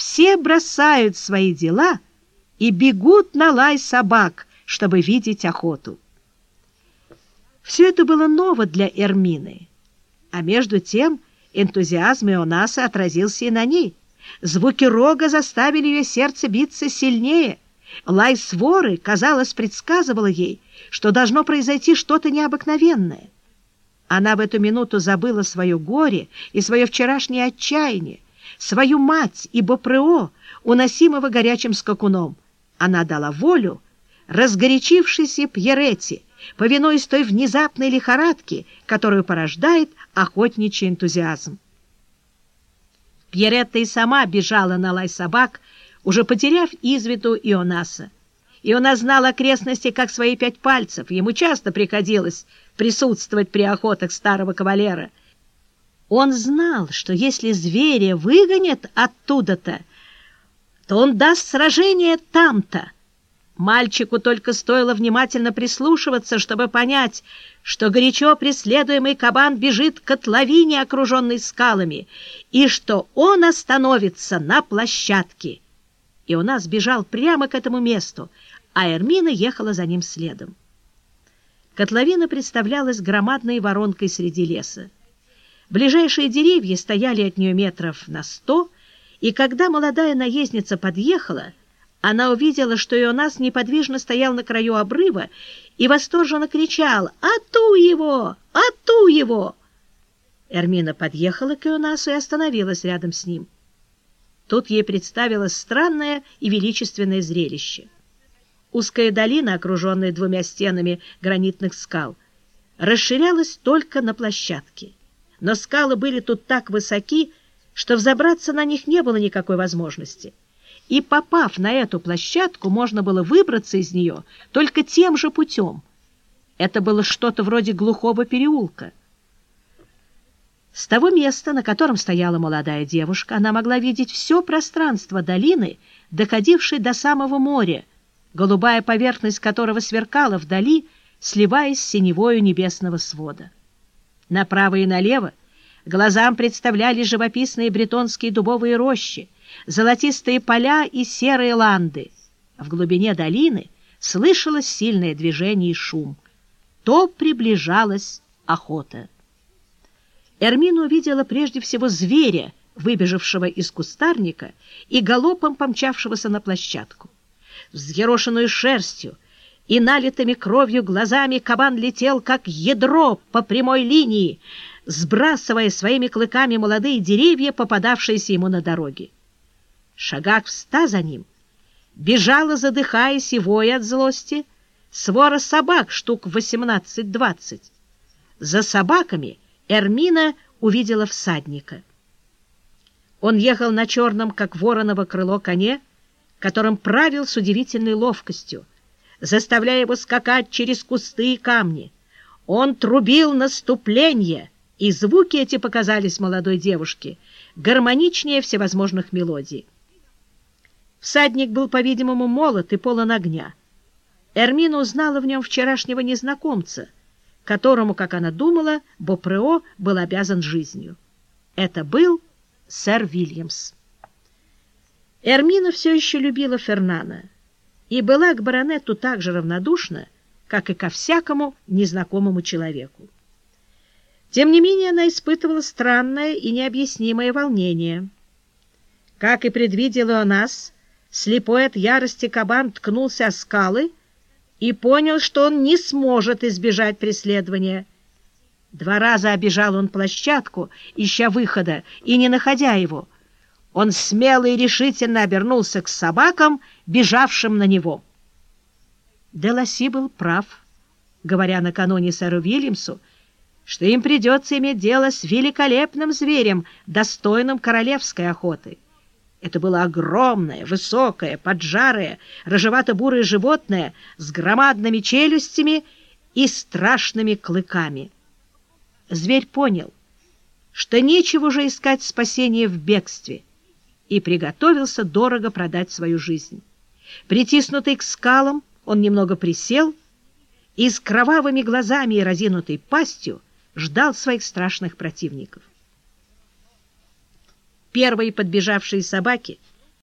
все бросают свои дела и бегут на лай собак, чтобы видеть охоту. Все это было ново для Эрмины, а между тем энтузиазм Ионаса отразился и на ней. Звуки рога заставили ее сердце биться сильнее. Лай своры, казалось, предсказывала ей, что должно произойти что-то необыкновенное. Она в эту минуту забыла свое горе и свое вчерашнее отчаяние, свою мать и Бопрео, уносимого горячим скакуном. Она дала волю разгорячившейся Пьеретти, повинуясь той внезапной лихорадке, которую порождает охотничий энтузиазм. Пьеретта и сама бежала на лай собак, уже потеряв из виду Ионаса. Ионас знал окрестности как свои пять пальцев, ему часто приходилось присутствовать при охотах старого кавалера. Он знал, что если зверя выгонят оттуда-то, то он даст сражение там-то, Мальчику только стоило внимательно прислушиваться, чтобы понять, что горячо преследуемый кабан бежит к котловине, окруженной скалами, и что он остановится на площадке. И у нас бежал прямо к этому месту, а Эрмина ехала за ним следом. Котловина представлялась громадной воронкой среди леса. Ближайшие деревья стояли от нее метров на сто, и когда молодая наездница подъехала — она увидела, что Ионас неподвижно стоял на краю обрыва и восторженно кричал «Ату его! Ату его!». Эрмина подъехала к Ионасу и остановилась рядом с ним. Тут ей представилось странное и величественное зрелище. Узкая долина, окруженная двумя стенами гранитных скал, расширялась только на площадке. Но скалы были тут так высоки, что взобраться на них не было никакой возможности и, попав на эту площадку, можно было выбраться из нее только тем же путем. Это было что-то вроде глухого переулка. С того места, на котором стояла молодая девушка, она могла видеть все пространство долины, доходившей до самого моря, голубая поверхность которого сверкала вдали, сливаясь с синевою небесного свода. Направо и налево глазам представляли живописные бретонские дубовые рощи, золотистые поля и серые ланды. В глубине долины слышалось сильное движение и шум. То приближалась охота. Эрмина увидела прежде всего зверя, выбежавшего из кустарника и галопом помчавшегося на площадку. Взъерошенную шерстью и налитыми кровью глазами кабан летел, как ядро по прямой линии, сбрасывая своими клыками молодые деревья, попадавшиеся ему на дороге шагах в ста за ним, бежала, задыхаясь и воя от злости, свора собак штук восемнадцать-двадцать. За собаками Эрмина увидела всадника. Он ехал на черном, как вороново крыло, коне, которым правил с удивительной ловкостью, заставляя его скакать через кусты и камни. Он трубил наступление, и звуки эти показались молодой девушке гармоничнее всевозможных мелодий. Всадник был, по-видимому, молод и полон огня. Эрмина узнала в нем вчерашнего незнакомца, которому, как она думала, Бопрео был обязан жизнью. Это был сэр Вильямс. Эрмина все еще любила Фернана и была к баронету так же равнодушна, как и ко всякому незнакомому человеку. Тем не менее она испытывала странное и необъяснимое волнение. Как и предвидела у нас, Слепой от ярости кабан ткнулся о скалы и понял, что он не сможет избежать преследования. Два раза обижал он площадку, ища выхода, и не находя его. Он смело и решительно обернулся к собакам, бежавшим на него. Деласи был прав, говоря накануне сэру Вильямсу, что им придется иметь дело с великолепным зверем, достойным королевской охоты. Это было огромное, высокое, поджарое, рыжевато-бурое животное с громадными челюстями и страшными клыками. Зверь понял, что нечего уже искать спасения в бегстве, и приготовился дорого продать свою жизнь. Притиснутый к скалам, он немного присел и с кровавыми глазами и разинутой пастью ждал своих страшных противников. Первые подбежавшие собаки —